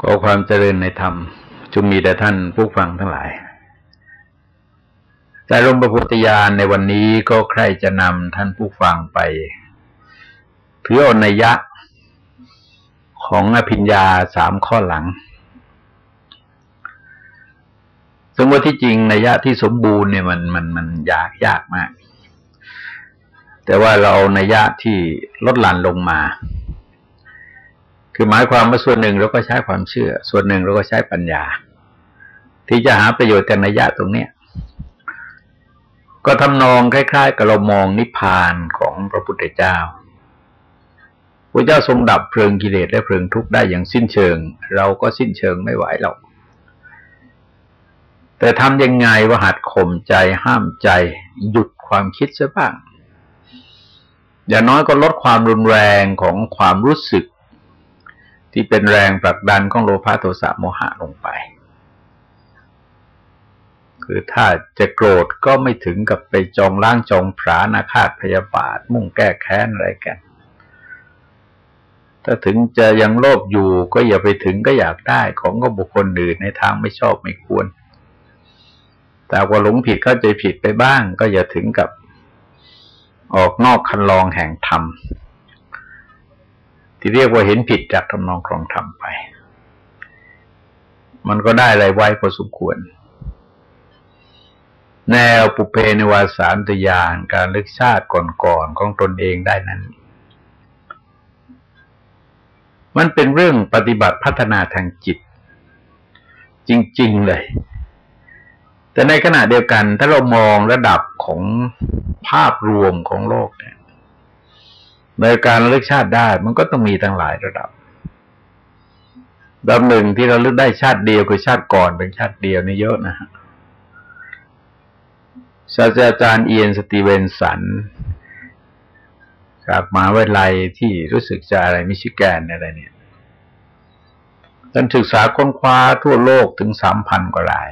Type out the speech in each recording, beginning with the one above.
ขอความเจริญในธรรมจงมีแต่ท่านผู้ฟังทั้งหลายแต่รมประพุทธญาณในวันนี้ก็ใครจะนำท่านผู้ฟังไปถืออนัยยะของอภิญญาสามข้อหลังซึ่งว่าที่จริงนัยยะที่สมบูรณ์เนี่ยมันมันมันยากยากมาก แต่ว่าเรานัยยะที่ลดหลั่นลงมา คือหมายความว่าส่วนหนึ่งเราก็ใช้ความเชื่อ ส่วนหนึ่งเราก็ใช้ปัญญา ที่จะหาประโยชน์จากนัยยะตรงเนี้ยก็ทำนองคล้าย ๆ กับเรามองนิพพานของพระพุทธเจ้าพระเจ้าทรงดับเพลิงกิเลสและเพลิงทุกข์ได้อย่างสิ้นเชิง เราก็สิ้นเชิงไม่ไหวหรอกแต่ทำยังไงว่าหัดข่มใจห้ามใจ หยุดความคิดซะบ้าง อย่าน้อยก็ลดความรุนแรงของความรู้สึก ที่เป็นแรงผลักดันของโลภะโทสะโมหะลงไป คือถ้าจะโกรธก็ไม่ถึงกับไปจองล้างจองผานาคาตพยาบาท มุ่งแก้แค้นอะไรกัน ถ้าถึงจะยังโลภอยู่ก็อย่าไปถึงก็อยากได้ของก็บุคคลอื่นในทางไม่ชอบไม่ควร แต่ว่าหลงผิดเข้าใจผิดไปบ้าง ก็อย่าถึงกับออกนอกคันลองแห่งธรรม ที่เรียกว่าเห็นผิดจากทำนองครองธรรมไป มันก็ได้อะไรไว้พอสมควร แนวปุเพนวาสารตยานการลึกชาติก่อนๆของตนเองได้นั้น มันเป็นเรื่องปฏิบัติพัฒนาทางจิต จริง ๆ เลย แต่ในขณะเดียวกันถ้าเรามองระดับของภาพรวมของโลกเนี่ย ในการเลือกชาติได้ มันก็ต้องมีตั้งหลายระดับระดับหนึ่งที่เราเลือกได้ชาติเดียวคือชาติก่อนเป็นชาติเดียวนี่เยอะนะฮะศาสตราจารย์เอียนสตีเวนสันจากมหาวิทยาลัยที่รู้สึกจะอะไรมิชิแกนอะไรเนี่ยท่านศึกษาค้นคว้าทั่วโลกถึงสามพันกว่าราย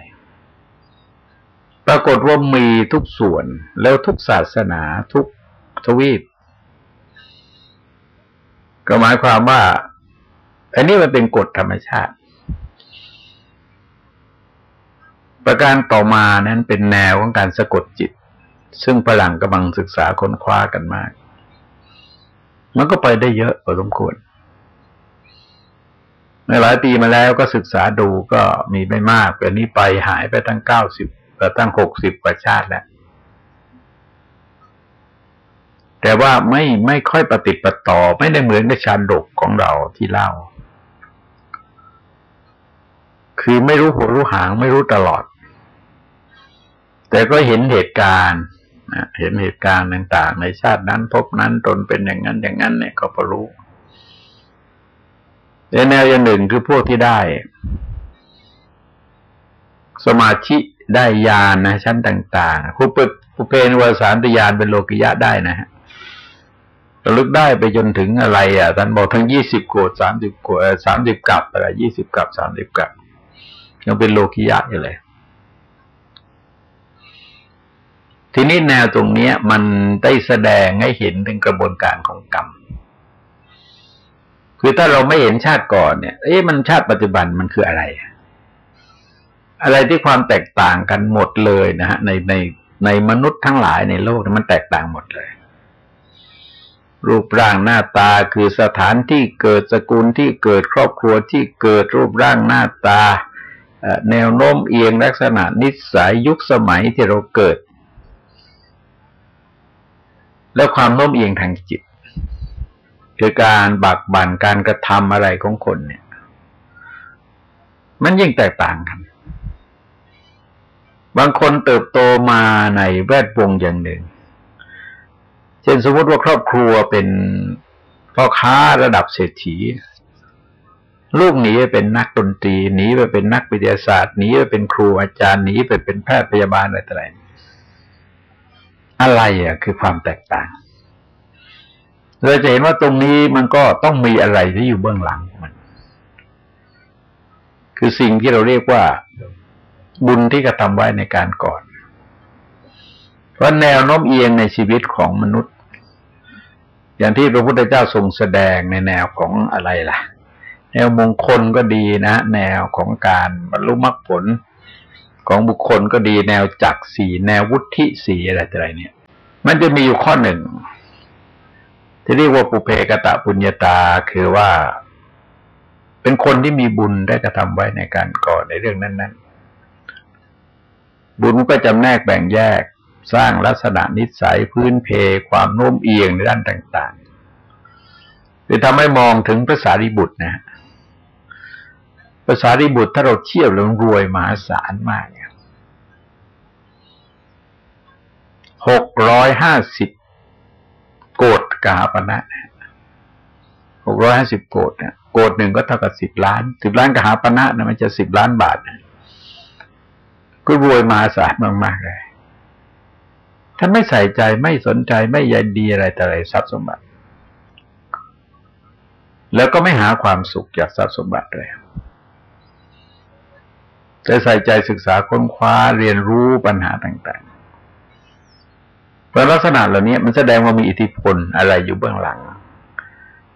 ปรากฏว่ามีทุกส่วนแล้วทุกศาสนาทุกทวีป ก็หมายความว่า อันนี้มันเป็นกฎธรรมชาติ ประการต่อมานั้นเป็นแนวของการสะกดจิต ซึ่งฝรั่งกำลังศึกษาค้นคว้ากันมาก มันก็ไปได้เยอะพอสมควรในหลายปีมาแล้วก็ศึกษาดูก็มีไม่มากแต่นี้ไปหายไปตั้งเก้าสิบต่ตั้งหกสิบประชาติแล้ว แต่ว่าไม่ไม่ค่อยปฏิปต่อ ไม่ได้เหมือนกับชาดกของเราที่เล่า คือไม่รู้หัวรู้หางไม่รู้ตลอด แต่ก็เห็นเหตุการณ์เห็นเหตุการณ์ต่าง ๆ ในชาตินั้นพบนั้นตนเป็นอย่างนั้นอย่างนั้นเนี่ยก็พอรู้แต่แนวอย่างหนึ่งคือพวกที่ได้ สมาธิได้ญาณนะชั้นต่างๆผู้เปิดผู้เป็นวสารตญาณเป็นโลกิยะได้นะฮะ ระลึกได้ไปจนถึงอะไร อะท่านบอกทั้งยี่สิบโกดสามสิบโกดสามสิบกับอะไรยี่สิบกับสามสิบกับ ยังเป็นโลกิยะอยู่เลย ทีนี้แนวตรงนี้มันได้แสดงให้เห็นถึงกระบวนการของกรรม คือถ้าเราไม่เห็นชาติก่อนเนี่ย เอ๊ะมันชาติปัจจุบันมันคืออะไร อะไรที่ความแตกต่างกันหมดเลยนะฮะในในในมนุษย์ทั้งหลายในโลกมันแตกต่างหมดเลย รูปร่างหน้าตาคือสถานที่เกิดสกุลที่เกิดครอบครัวที่เกิดรูปร่างหน้าตา แนวโน้มเอียงลักษณะนิสัยยุคสมัยที่เราเกิด แล้วความโน้มเอียงทางจิต คือการบักบั่นการกระทำอะไรของคนเนี่ย มันยิ่งแตกต่างกัน บางคนเติบโตมาในแวดวงอย่างหนึ่ง เช่นสมมติว่าครอบครัวเป็นพ่อค้าระดับเศรษฐี ลูกหนีไปเป็นนักดนตรีหนีไปเป็นนักวิทยาศาสตร์หนีไปเป็นครูอาจารย์หนีไปเป็นแพทย์พยาบาลอะไรต่ออะไรอะไรอะคือความแตกต่างเราจะเห็นว่าตรงนี้มันก็ต้องมีอะไรที่อยู่เบื้องหลังมัน คือสิ่งที่เราเรียกว่าบุญที่กระทำไว้ในการก่อน เพราะแนวโน้มเอียงในชีวิตของมนุษย์ อย่างที่พระพุทธเจ้าทรงแสดงในแนวของอะไรล่ะ แนวมงคลก็ดีนะ แนวของการบรรลุมรรคผลของบุคคลก็ดีแนวจักสีแนววุฒิสีอะไรต่ออะไรเนี่ย มันจะมีอยู่ข้อหนึ่ง ที่เรียกว่าปุเพกะตะปุญญาตาคือว่า เป็นคนที่มีบุญได้กระทำไว้ในการก่อนในเรื่องนั้น ๆ บุญก็จำแนกแบ่งแยก สร้างลักษณะนิสัยพื้นเพความโน้มเอียงในด้านต่างๆคือทำให้มองถึงพระสารีบุตรนะภาษาริบุตรถ้าเราเทียบแล้วรวยมหาศาลมากหกร้อยห้าสิบโกดกาปณะหกร้อยห้าสิบโกดเนี่ยโกดหนึ่งก็เท่ากับสิบล้านสิบล้านกหาปณะนะมันจะสิบล้านบาทนะก็รวยมหาศาลมากๆเลย ท่านไม่ใส่ใจไม่สนใจไม่ใยดีอะไรแต่อะไรทรัพย์สมบัติ แล้วก็ไม่หาความสุขจากทรัพย์สมบัติเลยจะใส่ใจศึกษาค้นคว้าเรียนรู้ปัญหาต่างๆเพราะลักษณะเหล่านี้มันแสดงว่ามีอิทธิพลอะไรอยู่เบื้องหลัง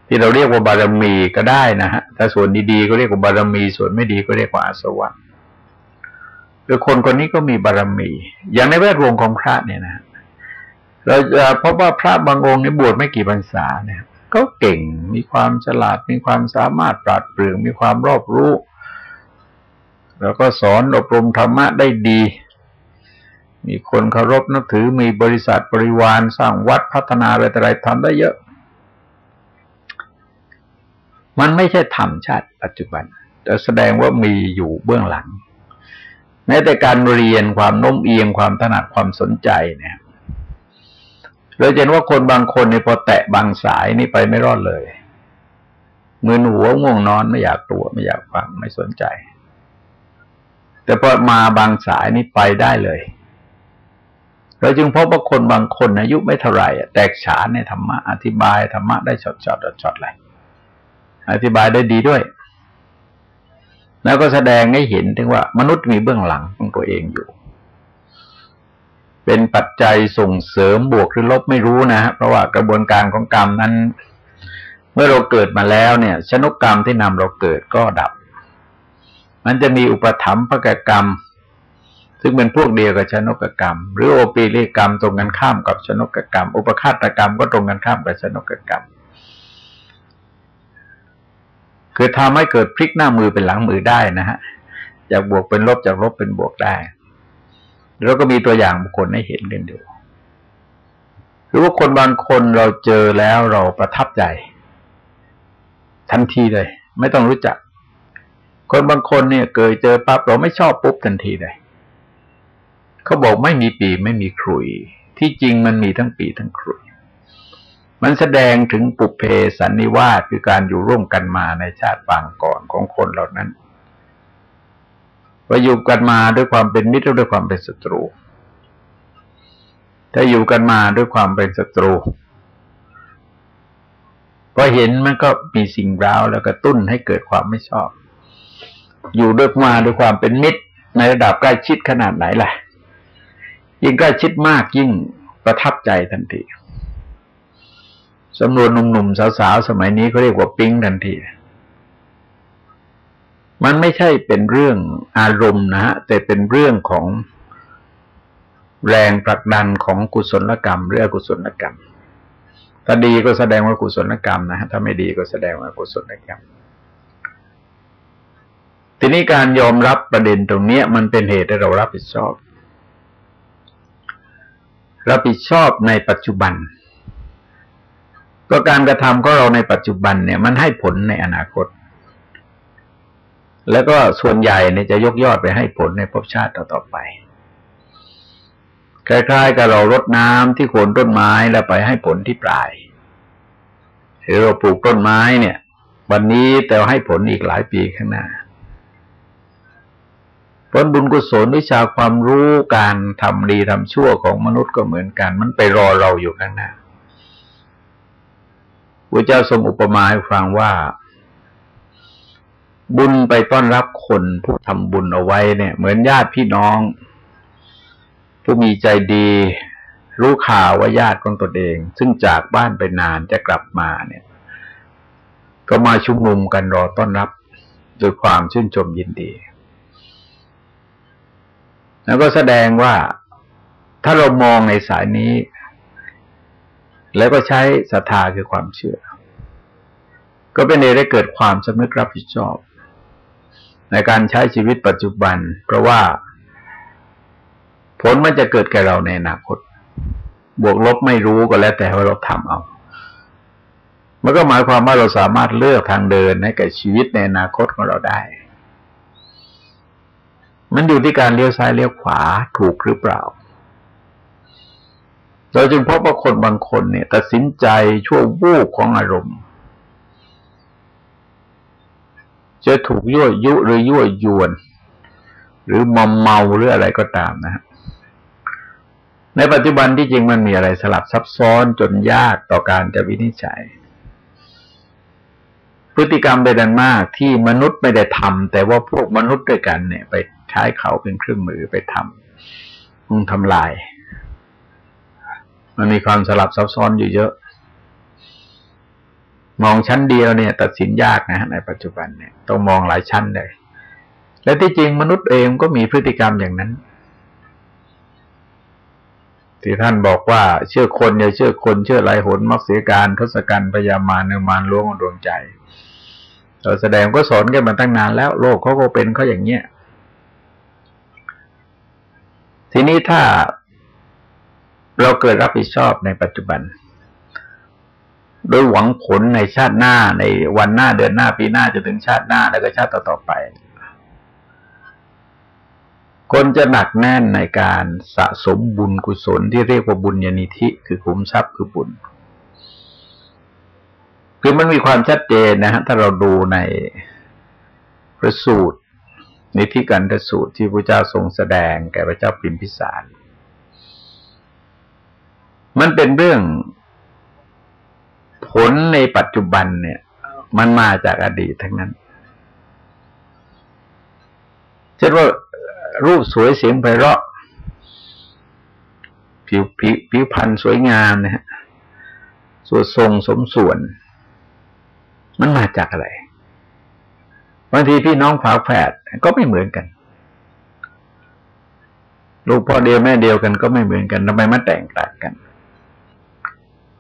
ที่เราเรียกว่าบารมีก็ได้นะฮะถ้าส่วนดีๆก็เรียกว่าบารมี ส่วนไม่ดีก็เรียกว่าอาสวะคือคนคนนี้ก็มีบารมี อย่างในแวดวงของพระเนี่ยนะ เราจะพบว่าพระบางองค์ในบวชไม่กี่พรรษาเนี่ยก็เก่งมีความฉลาดมีความสามารถปราดเปรื่องมีความรอบรู้ แล้วก็สอนอบรมธรรมะได้ดี มีคนเคารพนับถือมีบริษัทบริวารสร้างวัดพัฒนาอะไรต่ออะไรทำได้เยอะ มันไม่ใช่ธรรมชาติปัจจุบันแต่แสดงว่ามีอยู่เบื้องหลังแม้แต่การเรียนความโน้มเอียงความถนัดความสนใจเนี่ย เราเห็นว่าคนบางคนในพอแตะบางสายนี่ไปไม่รอดเลยมึนหัวง่วงนอนไม่อยากตัวไม่อยากฟังไม่สนใจ แต่พอมาบางสายนี่ไปได้เลย เราจึงพบว่าคนบางคนอายุไม่เท่าไหร่แตกฉานในธรรมะอธิบายธรรมะได้ช็อตช็อตช็อตเลยอธิบายได้ดีด้วย แล้วก็แสดงให้เห็นถึงว่ามนุษย์มีเบื้องหลังของตัวเองอยู่ เป็นปัจจัยส่งเสริมบวกหรือลบไม่รู้นะฮะเพราะว่ากระบวนการของกรรมนั้น เมื่อเราเกิดมาแล้วเนี่ย ชนกกรรมที่นำเราเกิดก็ดับ มันจะมีอุปถัมภกกรรม ซึ่งเป็นพวกเดียวกับชนกกรรม หรือโอปีริกรรมตรงกันข้ามกับชนกกรรม อุปคาตกรรมก็ตรงกันข้ามกับชนกกรรม คือทำให้เกิดพลิกหน้ามือเป็นหลังมือได้นะฮะจากบวกเป็นลบจากลบเป็นบวกได้ แล้วก็มีตัวอย่างบุคคลให้เห็นกันอยู่หรือว่าคนบางคนเราเจอแล้วเราประทับใจ ทันทีเลย ไม่ต้องรู้จัก คนบางคนเนี่ยเกิดเจอปั๊บเราไม่ชอบปุ๊บทันทีเลยเขาบอกไม่มีปีไม่มีครุย ที่จริงมันมีทั้งปีทั้งครุย มันแสดงถึงปุเพสันนิวาสคือการอยู่ร่วมกันมาในชาติปางก่อนของคนเหล่านั้น ว่าอยู่กันมาด้วยความเป็นมิตรด้วยความเป็นศัตรู ถ้าอยู่กันมาด้วยความเป็นศัตรูพอเห็นมันก็มีสิ่งร้าวแล้วกระตุ้นให้เกิดความไม่ชอบ อยู่ด้วยมาด้วยความเป็นมิตร ในระดับใกล้ชิดขนาดไหนล่ะ ยิ่งใกล้ชิดมากยิ่งประทับใจทันทีสำนวนหนุ่มๆสาวๆสมัยนี้เขาเรียกว่าปิ๊งทันที มันไม่ใช่เป็นเรื่องอารมณ์นะฮะแต่เป็นเรื่องของแรงผลักดันของกุศลกรรมหรืออกุศลกรรม ถ้าดีก็แสดงว่ากุศลกรรมนะฮะถ้าไม่ดีก็แสดงว่ากุศลกรรม ทีนี้การยอมรับประเด็นตรงนี้มันเป็นเหตุให้เรารับผิดชอบ รับผิดชอบในปัจจุบันก็การกระทำของเราในปัจจุบันเนี่ย มันให้ผลในอนาคต แล้วก็ส่วนใหญ่เนี่ยจะยกยอดไปให้ผลในภพชาติต่อๆไป คล้ายๆ กับเรารดน้ำที่โคนต้นไม้แล้วไปให้ผลที่ปลาย หรือเราปลูกต้นไม้เนี่ย วันนี้แต่ให้ผลอีกหลายปีข้างหน้าผลบุญกุศลวิชาความรู้การทำดีทำชั่วของมนุษย์ก็เหมือนกัน มันไปรอเราอยู่ข้างหน้าพระเจ้าทรงอุปมาให้ฟังว่า บุญไปต้อนรับคนผู้ทำบุญเอาไว้เนี่ย เหมือนญาติพี่น้อง ผู้มีใจดี รู้ข่าวว่าญาติของตนเอง ซึ่งจากบ้านไปนานจะกลับมาเนี่ย ก็มาชุมนุมกันรอต้อนรับโดยความชื่นชมยินดี แล้วก็แสดงว่าถ้าเรามองในสายนี้ แล้วก็ใช้ศรัทธาคือความเชื่อ ก็เป็นเอได้เกิดความสำนึกรับผิดชอบ ในการใช้ชีวิตปัจจุบัน เพราะว่าผลมันจะเกิดแก่เราในอนาคต บวกลบไม่รู้ก็แล้วแต่ว่าเราทำเอา มันก็หมายความว่าเราสามารถเลือกทางเดินให้กับชีวิตในอนาคตของเราได้ มันอยู่ที่การเลี้ยวซ้ายเลี้ยวขวาถูกหรือเปล่า เราจึงพบว่าคนบางคนเนี่ย ตัดสินใจชั่ววูบของอารมณ์ จะถูกยั่วยุหรือยั่วยวน หรือมอมเมาหรืออะไรก็ตามนะฮะในปัจจุบันที่จริงมันมีอะไรสลับซับซ้อนจนยากต่อการจะวินิจฉัย พฤติกรรมเป็นอันมากที่มนุษย์ไม่ได้ทำแต่ว่าพวกมนุษย์ด้วยกันเนี่ย ไปใช้เขาเป็นเครื่องมือไปทำมึงทำลาย มันมีความสลับซับซ้อนอยู่เยอะ มองชั้นเดียวเนี่ย ตัดสินยากนะในปัจจุบันเนี่ยต้องมองหลายชั้นเลย และที่จริงมนุษย์เองก็มีพฤติกรรมอย่างนั้น ที่ท่านบอกว่าเชื่อคนอย่าเชื่อคนเชื่อหลายหนมักเสียการทศกัณฐ์พยามารเนมานล้วงดวงใจเราแสดงก็สอนกันมาตั้งนานแล้ว โลกเขาก็เป็นเขาอย่างเนี้ยทีนี้ถ้าเราเกิดรับผิดชอบในปัจจุบัน โดยหวังผลในชาติหน้าในวันหน้าเดือนหน้าปีหน้าจะถึงชาติหน้าแล้วก็ชาติต่อๆไป คนจะหนักแน่นในการสะสมบุญกุศลที่เรียกว่าบุญญาณิธิ คือขุมทรัพย์คือบุญ คือมันมีความชัดเจนนะฮะถ้าเราดูในพระสูตรนิธิกันทสูตรที่พระเจ้าทรงแสดงแก่พระเจ้าปิมพิสาร มันเป็นเรื่อง ผลในปัจจุบันเนี่ย มันมาจากอดีตทั้งนั้นเช่นว่ารูปสวยเสียงไพเราะผิวผิวผิวพรรณสวยงามนะฮะส่วดทรงสมส่วน มันมาจากอะไรบางทีพี่น้องฝาแฝดก็ไม่เหมือนกัน ลูกพ่อเดียวแม่เดียวกันก็ไม่เหมือนกันทำไมมาแต่งต่างกัน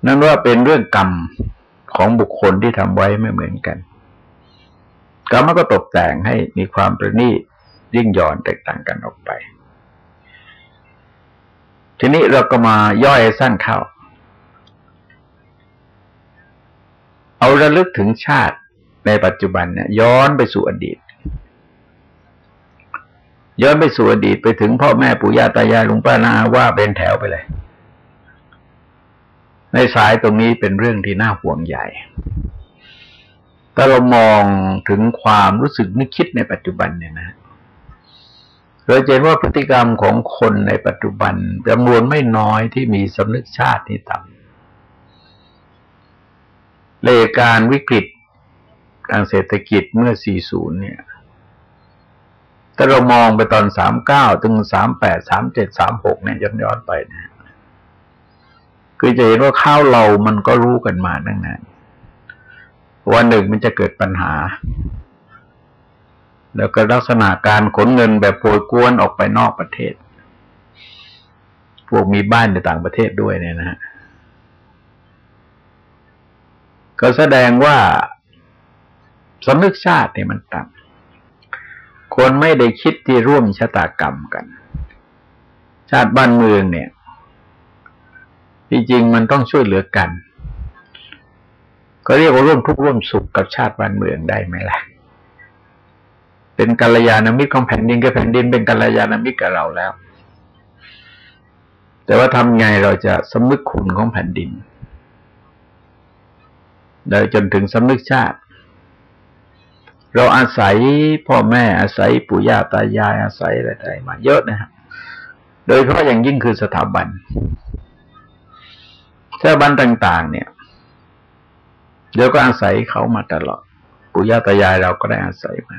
นั่นว่าเป็นเรื่องกรรมของบุคคลที่ทำไว้ไม่เหมือนกันกรรมก็ตกแต่งให้มีความประณีตยิ่งย่อนแตกต่างกันออกไป ทีนี้เราก็มาย่อยสั้นเข้า เอาระลึกถึงชาติในปัจจุบันเนี่ยย้อนไปสู่อดีต ย้อนไปสู่อดีตไปถึงพ่อแม่ปู่ย่าตายายลุงป้านาว่าเป็นแถวไปเลย ในสายตรงนี้เป็นเรื่องที่น่าห่วงใหญ่ ถ้าเรามองถึงความรู้สึกนึกคิดในปัจจุบันเนี่ยนะ เราเห็นว่าพฤติกรรมของคนในปัจจุบันจำนวนไม่น้อยที่มีสำนึกชาตินี่ต่ำเลการวิกฤตทางเศรษฐกิจเมื่อ 40 เนี่ย ถ้าเรามองไปตอน 39 ถึง 38 37 36 เนี่ยย้อนย้อนไปนะ คือจะเห็นว่าข้าวเรามันก็รู้กันมาตั้งนานวันหนึ่งมันจะเกิดปัญหา แล้วก็ลักษณะการขนเงินแบบโปรยกวนออกไปนอกประเทศ พวกมีบ้านในต่างประเทศด้วยเนี่ยนะฮะก็แสดงว่าสำนึกชาติเนี่ยมันต่ำคนไม่ได้คิดที่ร่วมชะตากรรมกัน ชาติบ้านเมืองเนี่ย ที่จริงมันต้องช่วยเหลือกัน ก็เรียกว่าร่วมทุกข์ร่วมสุขกับชาติบ้านเมืองได้ไหมล่ะ เป็นกัลยาณมิตรของแผ่นดินกับแผ่นดินเป็นกัลยาณมิตรกับเราแล้ว แต่ว่าทำไงเราจะสำนึกคุณของแผ่นดินได้จนถึงสำนึกชาติ เราอาศัยพ่อแม่อาศัยปู่ย่าตายายอาศัยอะไรๆมาเยอะนะครับโดยเฉพาะอย่างยิ่งคือสถาบัน สถาบันต่าง ๆ เนี่ย เดี๋ยวก็อาศัยเขามาตลอดปู่ย่าตายายเราก็ได้อาศัยมา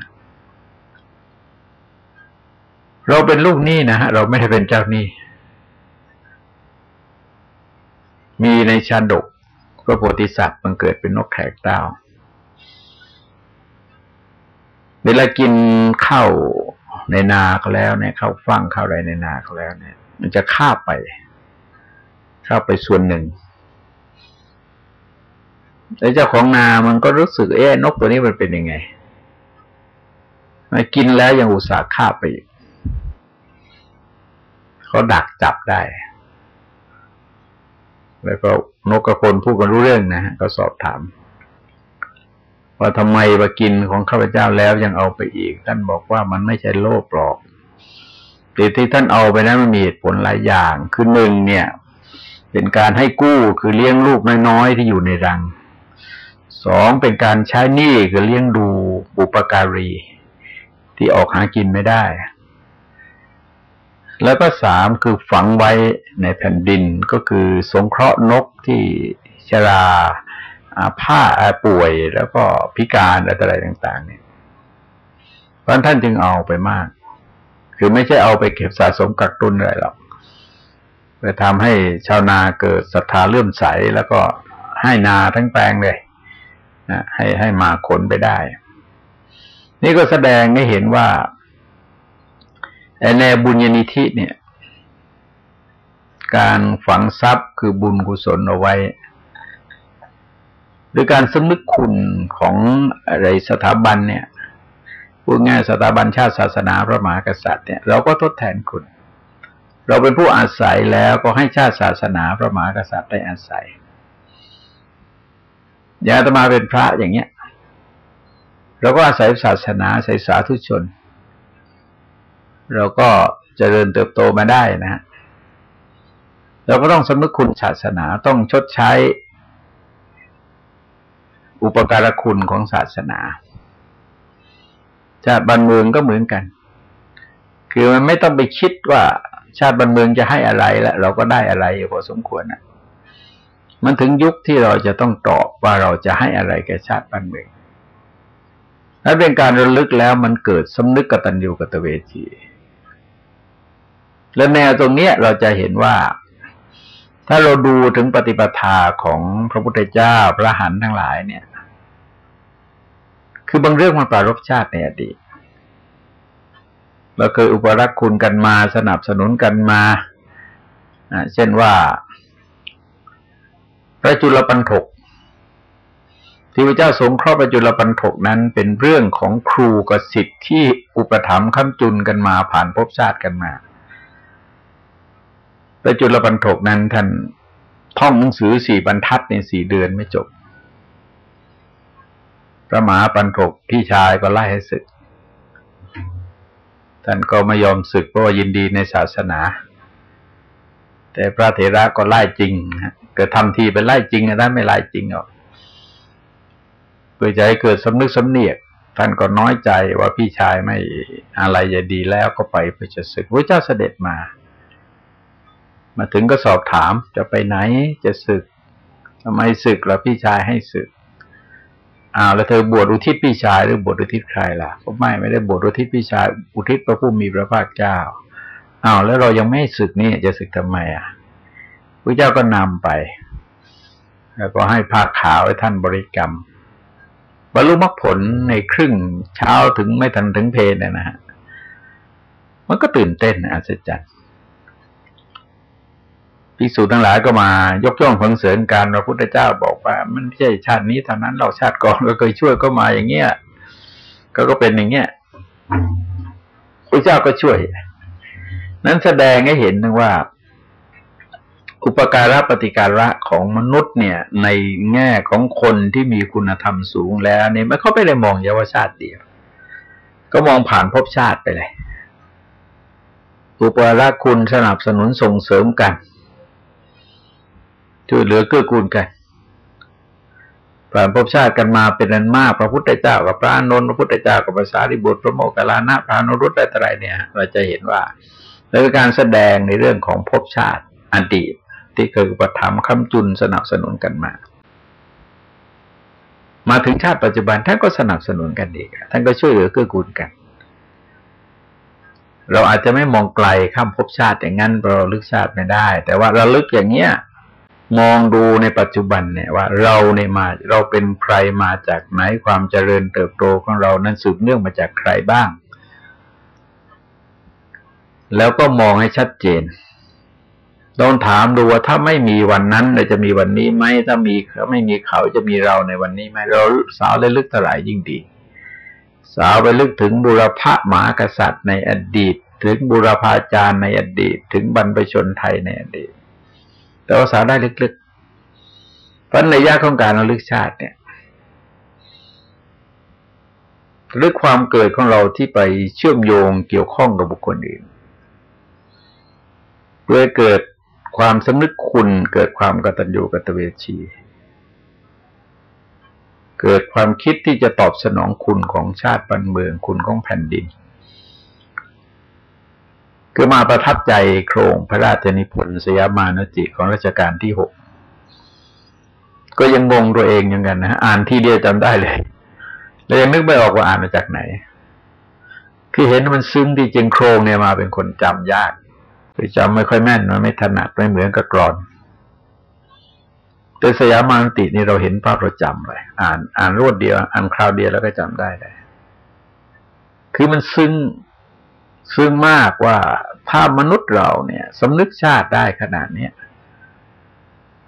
เราเป็นลูกหนี้นะฮะ เราไม่ได้เป็นเจ้าหนี้ มีในชาดกพระโพธิสัตว์มันเกิดเป็นนกแขกดาวเวลากินข้าวในนาเขาแล้วเนี่ยข้าวฟังข้าวอะไรในนาเขาแล้วเนี่ย มันจะข้าไป ข้าไปส่วนหนึ่ง แล้วเจ้าของนามันก็รู้สึกเอ๊ะนกตัวนี้มันเป็นยังไงมากินแล้วยังอุตส่าห์ฆ่าไปอีกเขาดักจับได้ แล้วก็นกกระคนพูดกันรู้เรื่องนะก็สอบถาม ว่าทำไมมากินของข้าพเจ้าแล้วยังเอาไปอีก ท่านบอกว่ามันไม่ใช่โลภหรอกแต่ที่ท่านเอาไปนั้นมันมีเหตุผลหลายอย่าง คือหนึ่งเนี่ย เป็นการให้กู้คือเลี้ยงลูกน้อยๆที่อยู่ในรัง สองเป็นการใช้หนี้คือเลี้ยงดูบุปการี ที่ออกหากินไม่ได้ แล้วก็สามคือฝังไว้ในแผ่นดินก็คือสงเคราะห์นกที่ชราผ้าป่วยแล้วก็พิการอะไรต่าง ๆ เนี่ยเพราะท่านจึงเอาไปมาก คือไม่ใช่เอาไปเก็บสะสมกักตุนอะไรหรอกไปทำให้ชาวนาเกิดศรัทธาเลื่อมใสแล้วก็ให้นาทั้งแปลงเลย นะให้ให้มาขนไปได้ นี่ก็แสดงให้เห็นว่าในบุญญาณิธิเนี่ย การฝังทรัพย์คือบุญกุศลเอาไว้หรือการสำนึกคุณของอะไรสถาบันเนี่ยพูดง่ายสถาบันชาติศาสนาพระมหากษัตริย์เนี่ยเราก็ทดแทนคุณ เราเป็นผู้อาศัยแล้วก็ให้ชาติศาสนาพระมหากษัตริย์ได้อาศัย อย่าตมาเป็นพระอย่างเงี้ยเราก็อาศัยศาสนาอาศัยสาธุชน เราก็เจริญเติบโตมาได้นะ เราก็ต้องสำนึกคุณศาสนาต้องชดใช้ อุปการคุณของศาสนาชาติบ้านเมืองก็เหมือนกัน คือมันไม่ต้องไปคิดว่าชาติบ้านเมืองจะให้อะไรแล้วเราก็ได้อะไรอยู่พอสมควรนะ มันถึงยุคที่เราจะต้องตอบว่าเราจะให้อะไรแก่ชาติบ้านเมืองถ้าเป็นการระลึกแล้วมันเกิดสำนึกกตัญญูกตเวที และแนวตรงนี้เราจะเห็นว่า ถ้าเราดูถึงปฏิปทาของพระพุทธเจ้าพระหันทั้งหลายเนี่ย คือบางเรื่องมันปรารบชาติในอดีตเราเคยอุปรักคุณกันมาสนับสนุนกันมา เช่นว่า พระจุลปันถกที่พระเจ้าสงเคราะห์พระจุลปันถกนั้นเป็นเรื่องของครูกับสิทธิ์ที่อุปถัมภ์ค้ำจุนกันมาผ่านภพชาติกันมาพระจุลปันถกนั้นท่านท่องหนังสือสี่บรรทัดในสี่เดือนไม่จบ พระมหาปันถกพี่ชายก็ไล่ให้ศึก ท่านก็ไม่ยอมศึกเพราะว่ายินดีในศาสนา แต่พระเถระก็ไล่จริงฮะเกิดทำทีเป็นไล่จริงนะท่านไม่ไล่จริงหรอกเพื่อจะให้เกิดสำนึกสำเนียกท่านก็น้อยใจว่าพี่ชายไม่อะไรจะดีแล้วก็ไปเพื่อจะศึกพระเจ้าเสด็จมา มาถึงก็สอบถามจะไปไหนจะศึกทำไมศึกแล้วพี่ชายให้ศึกอ้าวแล้วเธอบวชอุทิศพี่ชายหรือบวชอุทิศใครล่ะก็ไม่ไม่ได้บวชอุทิศพี่ชายอุทิศพระผู้มีพระภาคเจ้า อ้าวแล้วเรายังไม่ศึกนี่จะศึกทำไมอะพระเจ้าก็นำไป แล้วก็ให้ผ้าขาวให้ท่านบริกรรม บรรลุมรรคผลในครึ่งเช้าถึงไม่ทันถึงเพลเนี่ยนะฮะมันก็ตื่นเต้นอัศจรรย์ภิกษุทั้งหลายก็มายกย่องสรรเสริญการพระพุทธเจ้าบอกว่า มันไม่ใช่ชาตินี้เท่านั้นเราชาติก่อนก็เคยช่วยก็มาอย่างเงี้ยก็ก็เป็นอย่างเงี้ยพระเจ้าก็ช่วย นั้นแสดงให้เห็นนึงว่า อุปการะปฏิการะของมนุษย์เนี่ย ในแง่ของคนที่มีคุณธรรมสูงแล้วเนี่ยไม่เขาไม่ได้มองเยาวชาติเดียว ก็มองผ่านภพชาติไปเลย อุปการะคุณสนับสนุนส่งเสริมกันช่วยเหลือเกื้อกูลกันผ่านภพชาติกันมาเป็นนันมาก พระพุทธเจ้ากับพระนนท์พระพุทธเจ้ากับภาษาริบุตรพระโมคคัลลานะพระนรุตอะไรเนี่ย เราจะเห็นว่า ในการแสดงในเรื่องของภพชาติอดีต ที่เคยอุปถัมภ์คำจุนสนับสนุนกันมา มาถึงชาติปัจจุบันท่านก็สนับสนุนกันอีกท่านก็ช่วยเหลือเกื้อกูลกัน เราอาจจะไม่มองไกลข้ามภพชาติอย่างนั้นเราลึกชาติไม่ได้ แต่ว่าเราลึกอย่างเนี้ยมองดูในปัจจุบันเนี่ยว่าเราเนี่ยมาเราเป็นใครมาจากไหนความเจริญเติบโตของเรานั้นสืบเนื่องมาจากใครบ้าง แล้วก็มองให้ชัดเจนต้องถามดูว่าถ้าไม่มีวันนั้นเราจะมีวันนี้ไหมถ้ามีเขาไม่มีเขาจะมีเราในวันนี้ไหมเราสาวเลยลึกเท่าไหร่ยิ่งดี สาวไปลึกถึงบุรพหมากษัตริย์ในอดีต ถึงบุรพาจารย์ในอดีต ถึงบรรพชนไทยในอดีต แต่ว่าสาวได้ลึกๆเพราะในยะของการระลึกชาติเนี่ยลึกความเกิดของเราที่ไปเชื่อมโยงเกี่ยวข้องกับบุคคลอื่น เพื่อเกิดความสำนึกคุณ เกิดความกตัญญูกตเวชี เกิดความคิดที่จะตอบสนองคุณของชาติบ้านเมืองคุณของแผ่นดินคือมาประทับใจโครงพระราชนิพนธ์สยามานจิของรัชกาลที่หกก็ยังงงตัวเองอย่างกันนะอ่านที่เดียวจำได้เลย แล้วยังนึกไม่ออกว่าอ่านมาจากไหน คือเห็นมันซึ้งที่จริงโครงเนี่ยมาเป็นคนจำยาก จำไม่ค่อยแม่นมันไม่ถนัดไม่เหมือนกับกรอน แต่สยามานตินี่เราเห็นภาพเราจำเลยอ่าน อ่านรวดเดียว อ่านคราวเดียวแล้วก็จำได้เลยคือมันซึ้งซึ้งมากว่าถ้ามนุษย์เราเนี่ยสำนึกชาติได้ขนาดเนี้ย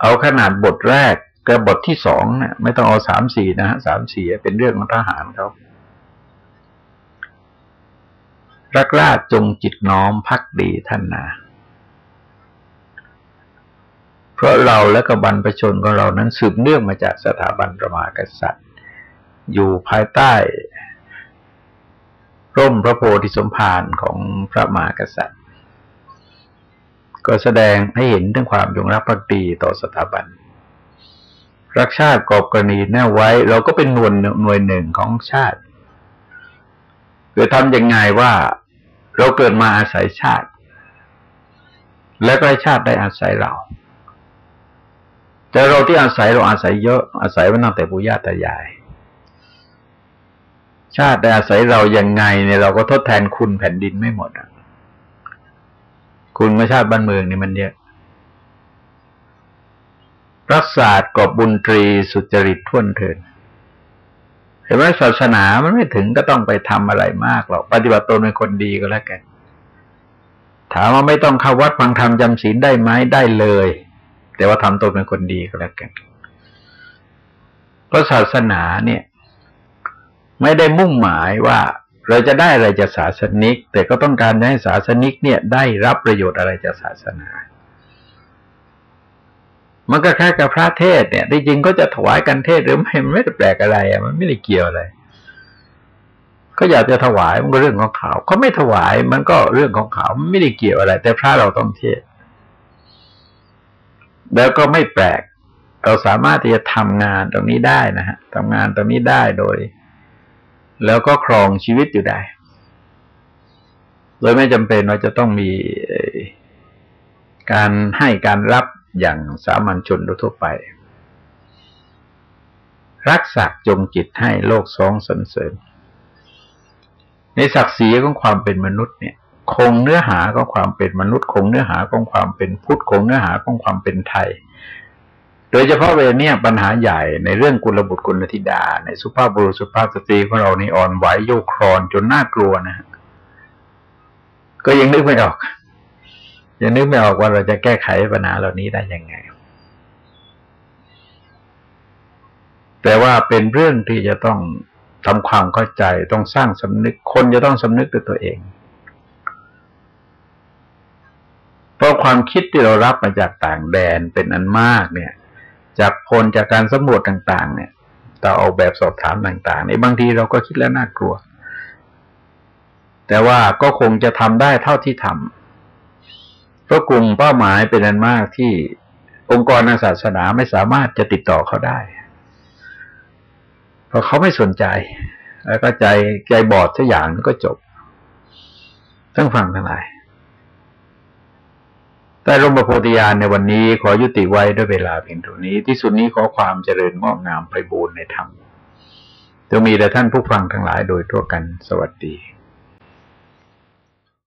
เอาขนาดบทแรกกับบทที่สองเนี่ยไม่ต้องเอาสามสี่นะฮะสามสี่เป็นเรื่องของทหารเขารักราจงจิตน้อมพักดีท่านนา ราะเราและกับบรรพชนของเรานั้นสืบเนื่องมาจากสถาบันประมากษัตริย์ อยู่ภายใต้ ร่มพระโพธิสมภารของพระมหากษัตริย์ ก็แสดงให้เห็นถึงความยงรักภักดีต่อสถาบัน รักชาติกอบกรณีแน่ไว้ เราก็เป็นหน่วยหน่วยหนึ่งของชาติคือทำยังไงว่าเราเกิดมาอาศัยชาติ และก็ให้ชาติได้อาศัยเรา แต่เราที่อาศัยเราอาศัยเยอะอาศัยมาตั้งแต่ปู่ย่าตายาย ชาติได้อาศัยเรายังไงเนี่ยเราก็ทดแทนคุณแผ่นดินไม่หมดอะคุณมาชาติบ้านเมืองนี่มันเยอะรักษาดกอบบุญตรีสุจริตท่วนเทินเห็นไหมศาสนามันไม่ถึงก็ต้องไปทำอะไรมากหรอกปฏิบัติตนเป็นคนดีก็แล้วกัน ถามว่าไม่ต้องเข้าวัดฟังธรรมจำศีลได้ไหมได้เลย แต่ว่าทำตัวเป็นคนดีก็แล้วกันเพราะศาสนาเนี่ย ไม่ได้มุ่งหมายว่าเราจะได้อะไรจากศาสนิก แต่ก็ต้องการให้ศาสนิกเนี่ยได้รับประโยชน์อะไรจากศาสนา มันก็แค่กับพระเทศเนี่ยที่จริงก็จะถวายกันเทศหรือไม่มันไม่ได้แปลกอะไรอะมันไม่ได้เกี่ยวอะไรก็อยากจะถวายมันก็เรื่องของเขาเขาไม่ถวายมันก็เรื่องของเขาไม่ได้เกี่ยวอะไร แต่พระเราต้องเทศ แล้วก็ไม่แปลก เราสามารถที่จะทำงานตรงนี้ได้นะฮะทำงานตรงนี้ได้โดย แล้วก็ครองชีวิตอยู่ได้ โดยไม่จำเป็นว่าจะต้องมีการให้การรับอย่างสามัญชนทั่วไป รักษาจงจิตให้โลกสองสรรเสริญ ในศักดิ์ศรีของความเป็นมนุษย์เนี่ย คงเนื้อหาของความเป็นมนุษย์ คงเนื้อหาของความเป็นพุทธคงเนื้อหาของความเป็นไทย โดยเฉพาะเวลนี้ปัญหาใหญ่ในเรื่องกุลบุตรกุลธิดา ในสุภาพบุรุษสุภาพสตรีของเรานี่อ่อนไหวโยกครอนจนน่ากลัวนะก็ยังนึกไม่ออก ยังนึกไม่ออกว่าเราจะแก้ไขปัญหาเหล่านี้ได้ยังไงแต่ว่าเป็นเรื่องที่จะต้องทำความเข้าใจต้องสร้างสำนึกคนจะต้องสำนึกด้วยตัวเองเพ ราะความคิดที่เรารับมาจากต่างแดนเป็นอันมากเนี่ย จากพลจากการสำรวจต่าง ๆ เนี่ยต่อออกแบบสอบถามต่างๆในบางทีเราก็คิดแล้วน่ากลัว แต่ว่าก็คงจะทำได้เท่าที่ทำเพราะกลุ่มเป้าหมายเป็นอันมากที่องค์กรทางศาสนาไม่สามารถจะติดต่อเขาได้ เพราะเขาไม่สนใจ แล้วก็ใจใจบอดสักอย่างก็จบต้องฟังทั้งหลาย แต่ร่มประโพธิญาณในวันนี้ขอยุติไว้ด้วยเวลาเพียงเท่านี้ ที่สุดนี้ขอความเจริญงอกงามไปบูรณนธรรมจะมีแต่ท่านผู้ฟังทั้งหลายโดยทั่วกันสวัสดี